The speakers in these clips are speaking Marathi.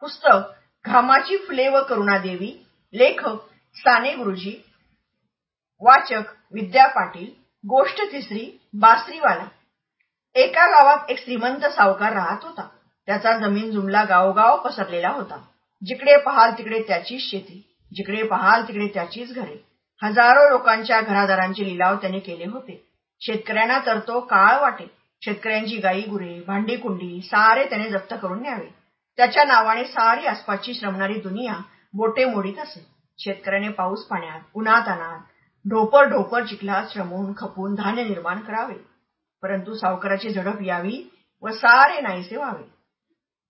पुस्तक घामाची फुले व करुणादेवी लेखक साने गुरुजी वाचक विद्या पाटील गोष्ट तिसरी बासरीवाला. एका गावात एक श्रीमंत सावकार राहत होता. त्याचा जमीन जुमला गावोगाव पसरलेला होता. जिकडे पहाल तिकडे त्याचीच शेती जिकडे पहाल तिकडे त्याचीच घरे. हजारो लोकांच्या घरादारांचे लिलाव त्याने केले होते. शेतकऱ्यांना तर तो काळ वाटे. शेतकऱ्यांची गाई गुरे भांडी कुंडी सारे त्याने जप्त करून न्यावे. त्याच्या नावाने सारी आसपासची श्रमणारी दुनिया बोटे मोडीत असे. शेतकऱ्याने पाऊस पाण्यात उन्हात अनात ढोपर ढोपर चिखलात श्रमून खपून धान्य निर्माण करावे. परंतु सावकाराची झडप यावी व सारे नाहीसे व्हावे.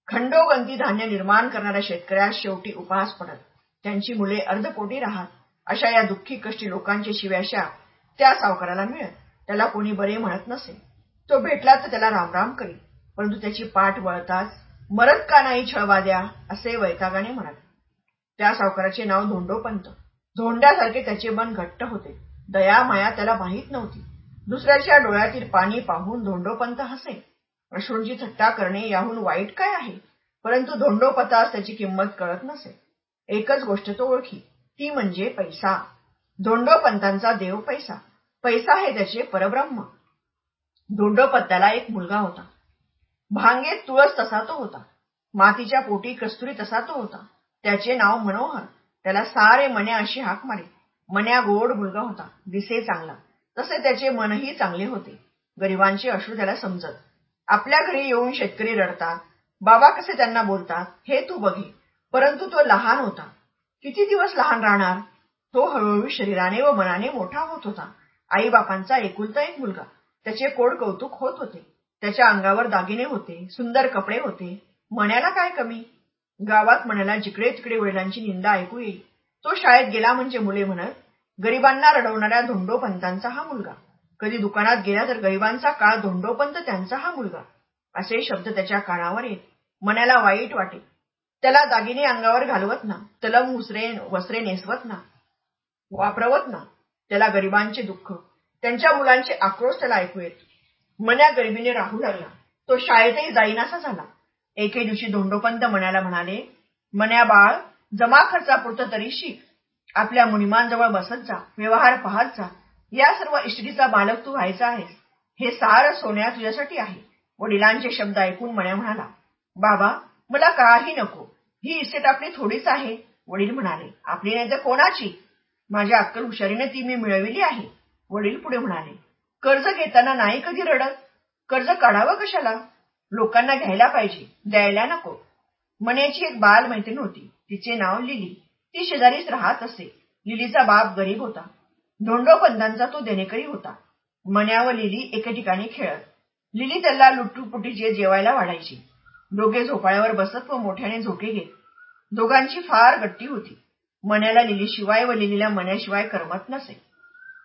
खंडोगंती धान्य निर्माण करणाऱ्या शेतकऱ्यास शेवटी उपहास पडत. त्यांची मुले अर्धपोटी राहत. अशा या दुःखी कष्टी लोकांचे शिव्याशा त्या सावकाराला मिळत. त्याला कोणी बरे म्हणत नसे. तो भेटला तर त्याला रामराम करी परंतु त्याची पाठ वळताच मरत का नाही छळवाद्या असे वैतागाने म्हणाले. त्या सावकाराचे नाव धोंडोपंत. धोंड्यासारखे त्याचे मन घट्ट होते. दया माया त्याला माहीत नव्हती. दुसऱ्याच्या डोळ्यातील पाणी पाहून धोंडोपंत हसे. अश्रूंची थट्टा करणे याहून वाईट काय आहे? परंतु धोंडोपतास त्याची किंमत कळत नसे. एकच गोष्ट तो ओळखी ती म्हणजे पैसा. धोंडोपंतांचा देव पैसा. पैसा हे त्याचे परब्रह्म. धोंडोपत्याला एक मुलगा होता. भांगेत तुळस तसा तो होता. मातीच्या पोटी कस्तुरी तसा तो होता. त्याचे नाव मनोहर. त्याला सारे मन्या अशी हाक मारे मन्या गोड मुलगा होता. दिसे चांगला. तसे त्याचे मनही चांगले होते. गरिबांचे अश्रू त्याला समजत. आपल्या घरी येऊन शेतकरी रडतात. बाबा कसे त्यांना बोलतात? हे तू बघे. परंतु तो लहान होता. किती दिवस लहान राहणार? तो हळूहळू शरीराने व मनाने मोठा होत होता. आई बापांचा एकुलता एक मुलगा. त्याचे कोड कौतुक होत होते. त्याच्या अंगावर दागिने होते सुंदर कपडे होते. मण्याला काय कमी? गावात मण्याला जिकडे तिकडे वडिलांची निंदा ऐकू येईल. तो शाळेत गेला म्हणजे मुले म्हणत गरिबांना रडवणाऱ्या धोंडोपंतांचा हा मुलगा. कधी दुकानात गेला तर गरिबांचा काळ धोंडोपंत त्यांचा हा मुलगा. असे शब्द त्याच्या कानावर येत मनाला वाईट वाटे. त्याला दागिने अंगावर घालवत ना तलम उसरे वस्त्रे नेसवत ना वापरवत ना त्याला गरिबांचे दुःख त्यांच्या मुलांचे आक्रोश त्याला ऐकू येत. मन्या गरिबीने राहू लागला. तो शाळेतही जाईनासा झाला. एके दिवशी धोंडोपंत मण्याला म्हणाले मन्या बाळ जमा खर्चापुरतं तरी शिक आपल्या मुनिमांजवळ बसत जा व्यवहार पाहत जा. या सर्व इष्टीचा बालक तू व्हायचा आहेस. हे सार सोन्या तुझ्यासाठी आहे. वडिलांचे शब्द ऐकून मण्या म्हणाला बाबा मला काही नको. ही इस्टेट आपली थोडीच आहे. वडील म्हणाले आपली नाही तर कोणाची? माझ्या अक्कल हुशारीने ती मी मिळविली आहे. वडील पुढे म्हणाले कर्ज घेताना नाही कधी रडत? कर्ज काढावं कशाला? लोकांना घ्यायला पाहिजे द्यायला नको. मण्याची एक बाल मैत्रीण होती. तिचे नाव लिली. ती शेजारीच राहत असे. लिलीचा बाप गरीब होता. धोंडोपंतांचा तो देणेकरी होता. मन्या व लिली एके ठिकाणी खेळत. लिली त्याला लुटूपुटीचे जेवायला वाढायची. दोघे झोपाळ्यावर बसत व मोठ्याने झोके घेत. दोघांची फार गट्टी होती. मण्याला लिलीशिवाय व लिलीला मण्याशिवाय करमत नसे.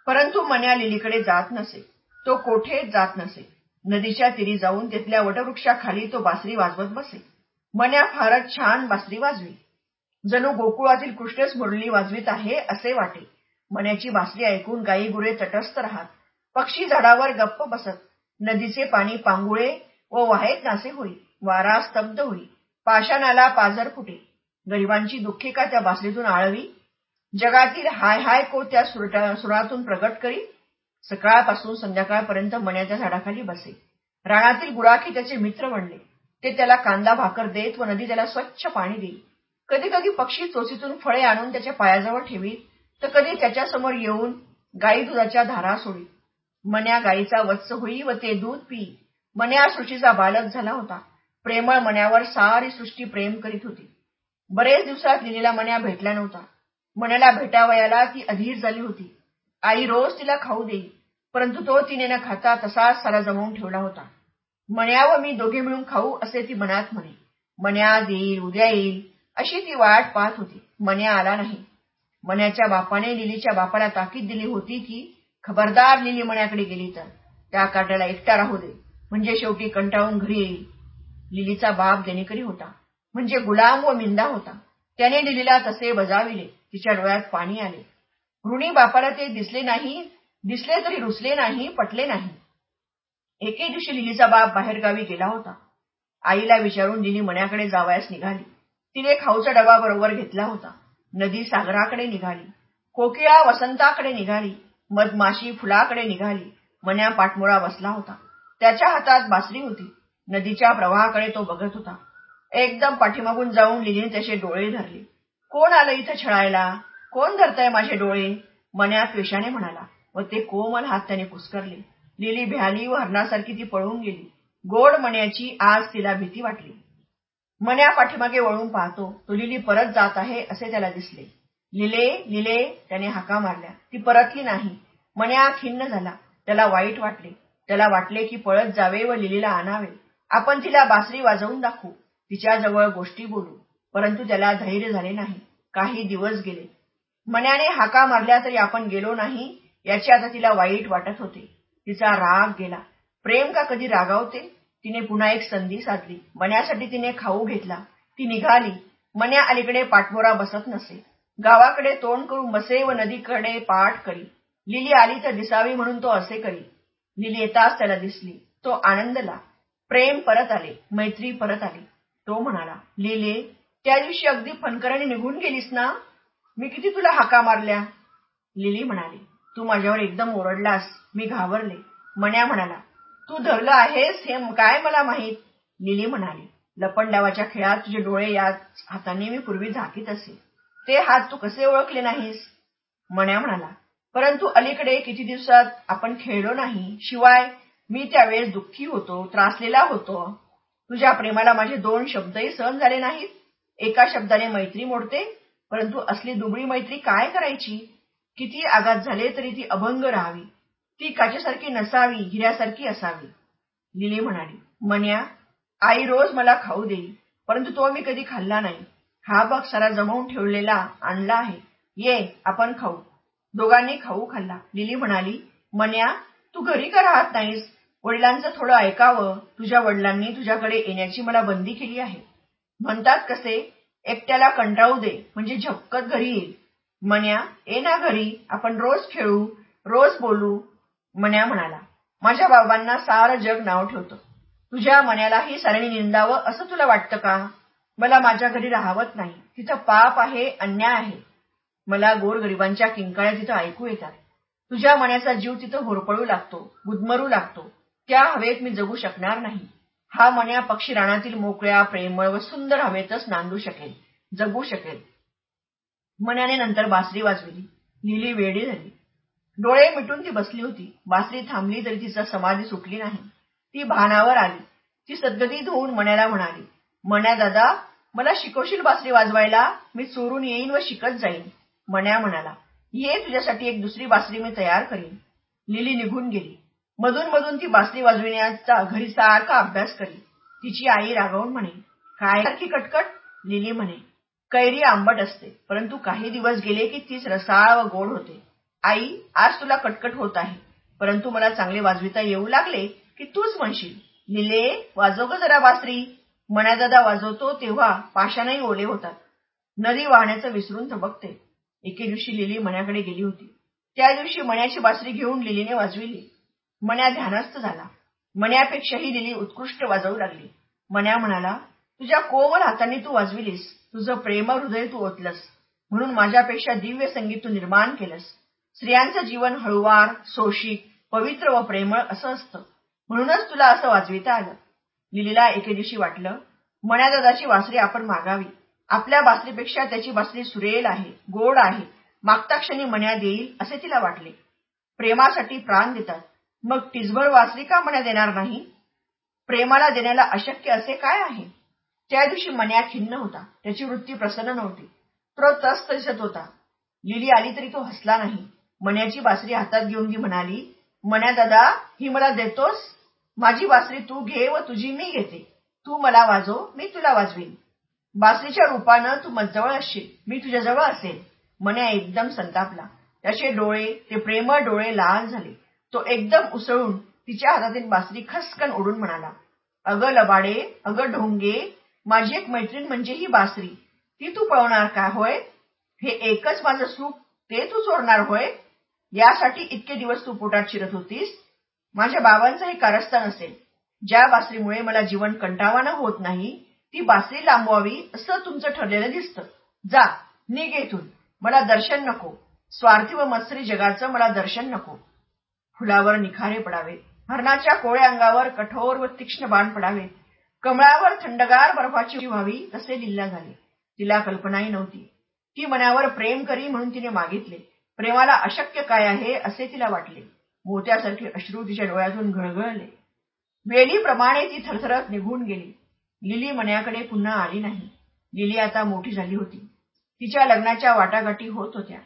परंतु मन्या लिलीकडे जात नसे. तो कोठे जात नसे. नदीच्या तिरी जाऊन तिथल्या वटवृक्षाखाली तो बासरी वाजवत बसे. मन्या फारच छान बासरी वाजवी. जणू गोकुळातील कृष्णच मुरली वाजवीत आहे असे वाटे. मण्याची बासरी ऐकून गाई गुरे तटस्थ राहत. पक्षी झाडावर गप्प बसत. नदीचे पाणी पांगुळे व वाहेत नासे होई. वारा स्तब्ध होई. पाषाणाला पाजर फुटे. गरिबांची दुःखिका त्या बासरीतून आळवी? जगातील हाय हाय को त्या सुरातून प्रगट करी सकाळपासून संध्याकाळपर्यंत मण्याच्या झाडाखाली बसे. रानातील गुराखी त्याचे मित्र बनले ते त्याला कांदा भाकर देत व नदी त्याला स्वच्छ पाणी देई कधी कधी पक्षी चोचीतून फळे आणून त्याच्या पायाजवळ ठेवी तर कधी त्याच्यासमोर येऊन गाई दुधाच्या धारा सोडी मन्या गाईचा वत्स होई व ते दूध पी मन्या सृष्टीचा बालक झाला होता. प्रेमळ मन्यावर सारी सृष्टी प्रेम करीत होती. बरेच दिवसात लिलीला मन्या भेटला नव्हता मण्याला भेटावयाला ती अधीर झाली होती. आई रोज तिला खाऊ देई परंतु तो तिने न खाता तसाच सारा जमवून ठेवला होता. मण्या व मी दोघे मिळून खाऊ असे ती मनात म्हणे. मन्या येईल उद्या येईल अशी ती वाट पाहत होती. मण्या आला नाही. मण्याच्या बापाने लिलीच्या बापाला ताकीद दिली होती की खबरदार लिली मण्याकडे गेली तर. त्या काट्याला एकटा राहू दे म्हणजे शेवटी कंटाळून घरी येईल. लिलीचा बाप देणेकरी होता म्हणजे गुलाम व मिंदा होता. त्याने दिलेला तसे बजाविले. तिच्या डोळ्यात पाणी आले. ऋणी बापाला ते दिसले नाही दिसले तरी रुसले नाही पटले नाही. एके दिवशी लिलीचा बाप बाहेरगावी गेला होता. आईला विचारून लिली मण्याकडे जावयास निघाली. तिने खाऊचा डबा बरोबर घेतला होता. नदी सागराकडे निघाली. कोकिळा वसंताकडे निघाली. मधमाशी फुलाकडे निघाली. मन्या पाठमोळा बसला होता. त्याच्या हातात बासरी होती. नदीच्या प्रवाहाकडे तो बघत होता. एकदम पाठीमागून जाऊन लिलीने त्याचे डोळे धरले. कोण आलं इथं छळायला? कोण धरताय माझे डोळे? मन्यात विषाने म्हणाला. व ते कोमल हात त्याने पुस्करले. लिली भ्याली व हरणासारखी ती पळून गेली. गोड मण्याची आज तिला भीती वाटली. मन्या पाठीमागे वळून पाहतो. तो लिली परत जात आहे असे त्याला दिसले. लिले लिले त्याने हाका मारल्या. ती परतली नाही. मन्या खिन्न झाला. त्याला वाईट वाटले. त्याला वाटले की पळत जावे व लिलीला आणावे. आपण तिला बासरी वाजवून दाखवू. तिच्याजवळ गोष्टी बोलू. परंतु त्याला धैर्य झाले नाही. काही दिवस गेले. मन्याने हाका मारल्या तरी आपण गेलो नाही याची आता तिला वाईट वाटत होते. तिचा राग गेला. प्रेम का कधी रागावते? तिने पुन्हा एक संधी साधली. मण्यासाठी तिने खाऊ घेतला. ती निघाली. मन्या अलीकडे पाठमोरा बसत नसे. गावाकडे तोंड करून बसे व नदीकडे पाठ करी. लिली आली तर दिसावी म्हणून तो असे करी. लिली येताच त्याला दिसली. तो आनंदला. प्रेम परत आले. मैत्री परत आली. तो म्हणाला लिले त्या दिवशी अगदी फणकराने निघून गेलीस ना? मी किती तुला हाका मारल्या? लिली म्हणाली तू माझ्यावर एकदम ओरडलास मी घाबरले. मण्या म्हणाला तू धरलं आहेस हे काय मला माहीत? लिली म्हणाली लपंडावाच्या खेळात तुझे डोळे याच हाताने मी पूर्वी झाकीत असे. ते हात तू कसे ओळखले नाहीस? मण्या म्हणाला परंतु अलीकडे किती दिवसात आपण खेळलो नाही शिवाय मी त्यावेळेस दुःखी होतो त्रासलेला होतो. तुझ्या प्रेमाला माझे दोन शब्दही सहन झाले नाहीत. एका शब्दाने मैत्री मोडते परंतु असली दुबळी मैत्री काय करायची? किती आघात झाले तरी ती अभंग राहावी. ती काचेसारखी नसावी हिऱ्यासारखी असावी. लिली म्हणाली मन्या आई रोज मला खाऊ देईल परंतु तो मी कधी खाल्ला नाही. हा बघ सारा जमवून ठेवलेला आणला आहे. ये आपण खाऊ. दोघांनी खाऊ खाल्ला. लिली म्हणाली मन्या तू घरी का राहत नाहीस? वडिलांचं थोडं ऐकावं. तुझ्या वडिलांनी तुझ्याकडे येण्याची मला बंदी केली आहे. म्हणतात कसे? एकट्याला कंटाळू दे म्हणजे झपकत घरी येईल मन्या ये ना घरी आपण रोज खेळू रोज बोलू मन्या म्हणाला. माझ्या बाबांना सारं जग नाव ठेवतं. तुझ्या मन्यालाही साऱ्यांनी निंदावं असं तुला वाटतं का? मला माझ्या घरी राहावत नाही. तिथं पाप आहे अन्याय आहे. मला गोरगरिबांच्या किंकाळ्या तिथं ऐकू येतात. तुझ्या मण्याचा जीव तिथं होरपळू लागतो गुदमरू लागतो. त्या हवेत मी जगू शकणार नाही. हा मन्या पक्षी रानातील मोकळ्या प्रेमळ व सुंदर हवेतच नांदू शकेल जगू शकेल. मन्याने नंतर बासरी वाजविली. लिली वेडी झाली. डोळे मिटून ती बसली होती. बासरी थांबली तरी तिचा समाधी सुटली नाही. ती भानावर आली. ती सद्गती धुवून मण्याला म्हणाली मण्या दादा मला शिकवशील बासरी वाजवायला? मी चोरून येईन व शिकत जाईन. मण्या म्हणाला ये तुझ्यासाठी एक दुसरी बासरी मी तयार करीन. लिली निघून गेली. मधून मधून ती बासरी वाजविण्याचा घरी सारखा अभ्यास करी तिची आई रागवून म्हणे काय सारखी कटकट? लिली म्हणे कैरी आंबट असते परंतु काही दिवस गेले की तीच रसाळ व गोड होते. आई आज तुला कटकट होत आहे परंतु मला चांगले वाजविता येऊ लागले की तूच म्हणशील. लिले वाजव ग जरा बासरी. मण्यादादा वाजवतो तेव्हा पाशानही ओले होतात. नदी वाहण्याचं विसरून थबकते. एके दिवशी लिली मण्याकडे गेली होती. त्या दिवशी मण्याची बासरी घेऊन लिलीने वाजविली. मण्या ध्यानस्थ झाला. मण्यापेक्षाही लिली उत्कृष्ट वाजवू लागली. मण्या म्हणाला तुझ्या कोमल हातांनी तू वाजविलीस. तुझं प्रेम हृदय तू ओतलस. म्हणून माझ्यापेक्षा दिव्य संगीत तू निर्माण केलंस. स्त्रियांचं जीवन हळुवार सोशिक पवित्र व प्रेमळ असं असतं. म्हणूनच तुला असं वाजविता आलं. लिलीला एके दिवशी वाटलं मण्यादादाची वासरी आपण मागावी. आपल्या बासरीपेक्षा त्याची बासरी सुरेल आहे गोड आहे. मागता क्षणी मण्या देईल असे तिला वाटले. प्रेमासाठी प्राण देतात. मग टिजभर वासरी का मण्या देणार नाही? प्रेमाला देण्याला अशक्य असे काय आहे? त्या दिवशी मन्या खिन्न होता. त्याची वृत्ती प्रसन्न नव्हती. तो तस्त दिसत होता. लिली आली तरी तो हसला नाही. मण्याची बासरी हातात घेऊन ती म्हणाली मण्या दादा ही मला देतोस? माझी बासरी तू घे व तुझी मी घेते. तू मला वाजव मी तुला वाजवीन. बासरीच्या रूपानं तू मजवळ असशील मी तुझ्याजवळ असेल. मन्या एकदम संतापला. त्याचे डोळे ते प्रेमळ डोळे लाल झाले. तो एकदम उसळून तिच्या हातातील बासरी खसकन ओढून म्हणाला अगं लबाडे अगं ढोंगे माझी एक मैत्रीण म्हणजे ही बासरी. ती तू पळवणार का होय? हे एकच माझं सुख ते तू चोरणार होय? यासाठी इतके दिवस तू पोटात शिरत होतीस? माझ्या बाबांचं हे कारस्थान असेल. ज्या बासरीमुळे मला जीवन कंटावानं होत नाही ती बासरी लांबवावी असं तुमचं ठरलेलं दिसतं. जा निघ मला दर्शन नको. स्वार्थी व मत्सरी जगाचं मला दर्शन नको. फुलावर निखारे पडावे. हरणाच्या कोळ्या अंगावर कठोर व तीक्ष्ण बाण पडावे. कमळावर थंडगार बर्फाची व्हावी तसे लिल्ला झाले तिला कल्पनाही नव्हती. ती मनावर प्रेम करी म्हणून तिने मागितले. प्रेमाला अशक्य काय आहे असे तिला वाटले. मोत्यासारखे अश्रू तिच्या डोळ्यातून घळघळले. वेलीप्रमाणे ती थरथरत निघून गेली. लिली मण्याकडे पुन्हा आली नाही. लिली आता मोठी झाली होती. तिच्या लग्नाच्या वाटाघाटी होत होत्या.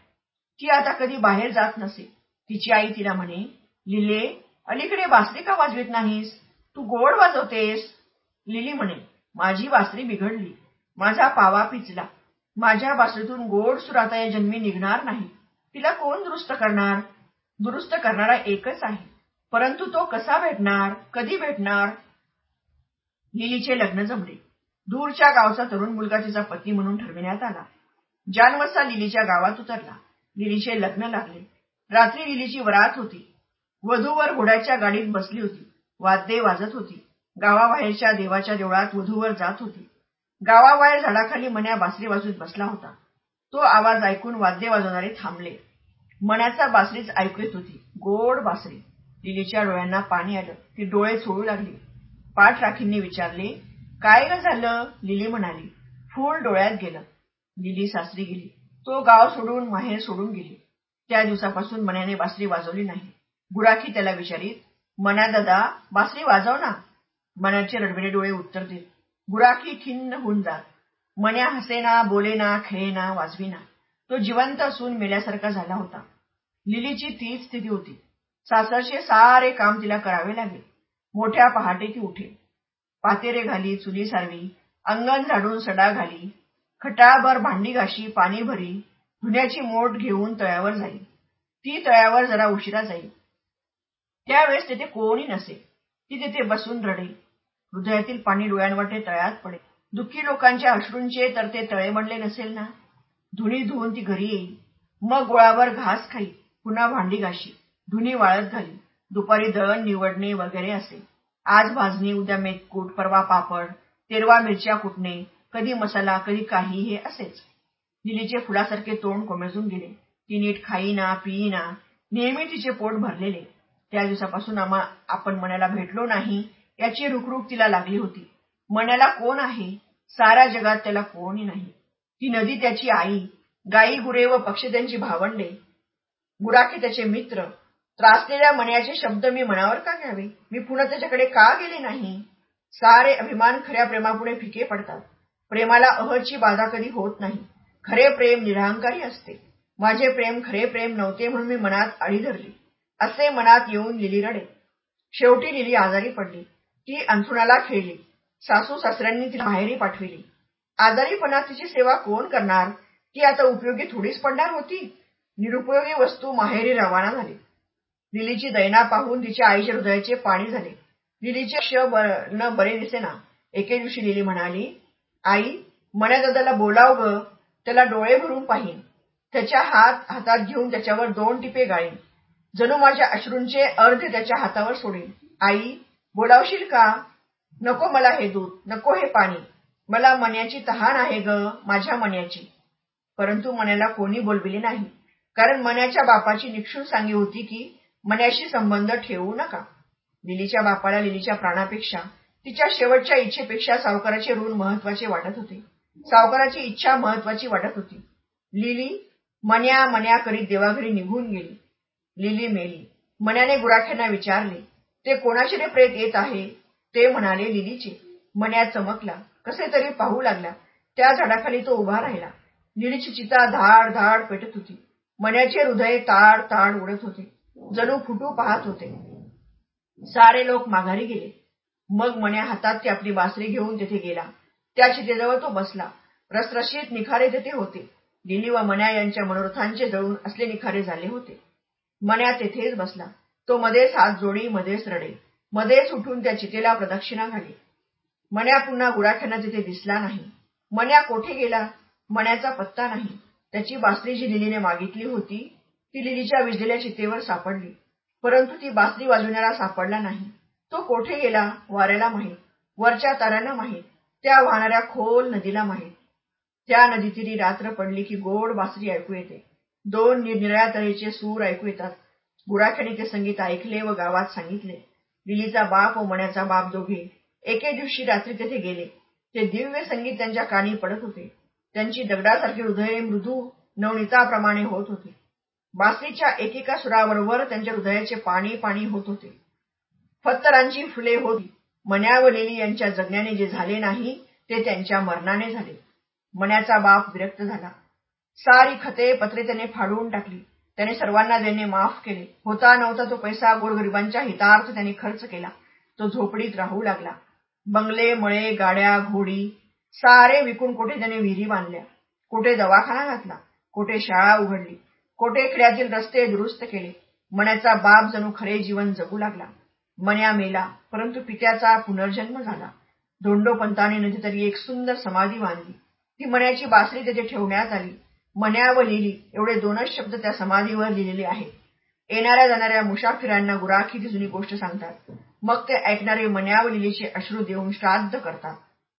ती आता कधी बाहेर जात नसे. तिची आई तिला म्हणे लिले अलीकडे बासरी का वाजवीत नाहीस? तू गोड वाजवतेस. लिली म्हणे माझी बासरी बिघडली. माझा पावा पिचला. माझ्या बासरीतून गोड सुर या जन्मी निघणार नाही. तिला कोण दुरुस्त करणार? दुरुस्त करणारा एकच आहे. परंतु तो कसा भेटणार? कधी भेटणार? लिलीचे लग्न जमले. दूरच्या गावचा तरुण मुलगा तिचा पती म्हणून ठरविण्यात आला. जानवसा लिलीच्या गावात उतरला. लिलीचे लग्न लागले. रात्री लिलीची वरात होती. वधूवर घोड्याच्या गाडीत बसली होती. वाद्ये वाजत होती. गावाबाहेरच्या देवाच्या देवळात वधूवर जात होती. गावाबाहेर झाडाखाली मन्या बासरी वाजूत बसला होता. तो आवाज ऐकून वाद्य वाजवणारे थांबले. मण्याचा बासरीच ऐकू येत होती. गोड बासरी. लिलीच्या डोळ्यांना पाणी आलं. ती डोळे चोळू लागली. पाठ राखींनी विचारले काय ग झालं? लिली म्हणाली. फूल डोळ्यात गेलं. लिली सासरी गेली. तो गाव सोडून माहेर सोडून गेली. त्या दिवसापासून मण्याने बासरी वाजवली नाही. गुराखी त्याला विचारीत मन्या दादा बासरी वाजव ना. मण्याचे रडवेडे डोळे उत्तर देत गुराखी खिन्न होऊन जात. मन्या हसेना बोलेना खेळेना वाजविना. तो जिवंत असून मेल्यासारखा झाला होता. लिलीची तीच स्थिती होती. सासरचे सारे काम तिला करावे लागेल. मोठ्या पहाटे ती उठे. पातेरे घाली चुली सारवी अंगण झाडून सडा घाली खटाभर भांडी घाशी पाणी भरी धुण्याची मोठ घेऊन तळ्यावर जाईल. ती तळ्यावर जरा उशिरा जाईल. त्यावेळेस तिथे कोणी नसे. ती तिथे बसून रडे हृदयातील पाणी डोळ्यांवाटे तळ्यात पडे दुःखी लोकांच्या अश्रूंचे तर ते तळे म्हणले नसेल ना? धुणी धुवून ती घरी येईल. मग गोळावर घास खाई पुन्हा भांडी घाशी. धुनी वाळत घाली. दुपारी दळण निवडणे वगैरे असे आज भाजणी उद्या मेतकूट परवा पापड तेरवा मिरच्या कुटणे कधी मसाला कधी काही हे असेच. लिलीचे फुलासारखे तोंड कोमेजून गेले. ती नीट खाईना पिईना नेहमी तिचे पोट भरलेले. त्या दिवसापासून आम्हा आपण मण्याला भेटलो नाही याची रुखरुख तिला लागली होती. मण्याला कोण आहे? सारा जगात त्याला कोणी नाही. ती नदी त्याची आई गाई गुरे व पक्षी त्यांची भावंडे. गुराखी त्याचे मित्र. त्रासलेल्या मण्याचे शब्द मी मनावर का घ्यावे? मी पुन्हा त्याच्याकडे का गेले नाही? सारे अभिमान खऱ्या प्रेमापुढे फिके पडतात. प्रेमाला अहची बाधा कधी होत नाही. खरे प्रेम निरहंकारी असते. माझे प्रेम खरे प्रेम नव्हते म्हणून मी मनात आळी धरली. असे मनात येऊन लिली रडे. शेवटी लिली आजारी पडली. ती अंथरुणाला खेळली. सासू सासऱ्यांनी तिला माहेरी पाठविली. आजारीपणात तिची सेवा कोण करणार? ती आता उपयोगी थोडीच पडणार होती? निरुपयोगी वस्तू माहेरी रवाना झाली. लिलीची दैना पाहून तिच्या आईच्या हृदयाचे पाणी झाले. लिलीचे क्ष न बरे दिसेना. एके दिवशी लिली म्हणाली आई मन्या दादाला बोलाव ग. त्याला डोळे भरून पाहीन. त्याच्या हात हातात घेऊन त्याच्यावर दोन टिपे गाळीन. जणू माझ्या अश्रूंचे अर्ध त्याच्या हातावर सोडीन. आई बोलावशील का? नको मला हे दूध नको हे पाणी. मला मन्याची तहान आहे ग माझ्या मन्याची परंतु मन्याला कोणी बोलविले नाही. कारण मन्याच्या बापाची निक्षून सांगी होती की मन्याशी संबंध ठेवू नका. लिलीच्या बापाला लिलीच्या प्राणापेक्षा तिच्या शेवटच्या इच्छेपेक्षा सावकाराचे ऋण महत्त्वाचे वाटत होते. सावकाराची इच्छा महत्वाची वाटत होती. लिली मन्या मन्या करीत देवाघरी निघून गेली. लिली मेली. मन्याने गुराख्यांना विचारले ते कोणाचे रे प्रेत येत आहे? ते म्हणाले लिलीचे. मन्या चमकला. कसे तरी पाहू लागला. त्या झाडाखाली तो उभा राहिला. लिलीची चिता धाड धाड पेटत होती. मन्याचे हृदय ताड ताड उडत होते. जणू फुटू पाहत होते. सारे लोक माघारी गेले. मग मन्या हातात ती आपली बासरी घेऊन तेथे गेला. त्या चितेजवळ तो बसला. रसरशीत निखारे तेथे होते. लिली व मन्या यांच्या मनोरथांचे जळून असले निखारे झाले होते. मन्या तेथेच बसला. तो मध्येच हात जोडी मध्येच रडे. मध्येच उठून त्या चितेला प्रदक्षिणा घाली. मन्या पुन्हा गुराख्यांना तिथे दिसला नाही. मन्या कोठे गेला? मण्याचा पत्ता नाही. त्याची बासरी जी लिलीने मागितली होती ती लिलीच्या विजलेल्या चितेवर सापडली. परंतु ती बासरी वाजवण्याला सापडला नाही. तो कोठे गेला? वाऱ्याला माहीत. वरच्या ताऱ्यांना माहीत. त्या वाहणाऱ्या खोल नदीला माहीत. त्या नदीतीरी रात्र पडली की गोड बासरी ऐकू येते. दोन निरनिराळ्या तऱ्हेचे सूर ऐकू येतात. गुराख्याने ते संगीत ऐकले व गावात सांगितले. लिलीचा बाप व मण्याचा बाप दोघे एके दिवशी रात्री तेथे गेले. ते दिव्य संगीत त्यांच्या कानी पडत होते. त्यांची दगडासारखी हृदये मृदू नवनीताप्रमाणे होत होती. बासरीच्या एकेका सुराबरोबर त्यांच्या हृदयाचे पाणी पाणी होत होते. फत्तरांची फुले होती. मण्यावलेली यांच्या जगण्याने जे झाले नाही ते त्यांच्या मरणाने झाले. मण्याचा बाप विरक्त झाला. सारी खते पत्रे त्याने फाडून टाकली. त्याने सर्वांना देणे माफ केले. होता नव्हता तो पैसा गोरगरिबांच्या हितार्थ त्याने खर्च केला. तो झोपडीत राहू लागला. बंगले मळे गाड्या घोडी सारे विकून कोठे त्याने विहिरी बांधल्या? कुठे दवाखाना घातला? कुठे शाळा उघडली? कोठे खेड्यातील रस्ते दुरुस्त केले? मण्याचा बाप जणू खरे जीवन जगू लागला. मन्या मेला परंतु पित्याचा पुनर्जन्म झाला. धोंडोपंताने नदीतरी एक सुंदर समाधी बांधली. ती मण्याची बासरी तेथे ठेवण्यात आली. मन्या व लिली एवढे दोनच शब्द त्या समाधीवर लिहिलेले आहेत. येणाऱ्या जाणाऱ्या मुसाफिरांना गुराखी ती जुनी गोष्ट सांगतात. मग ते ऐकणारे मन्या व लिलीचे अश्रू देऊन श्राद्ध करतात.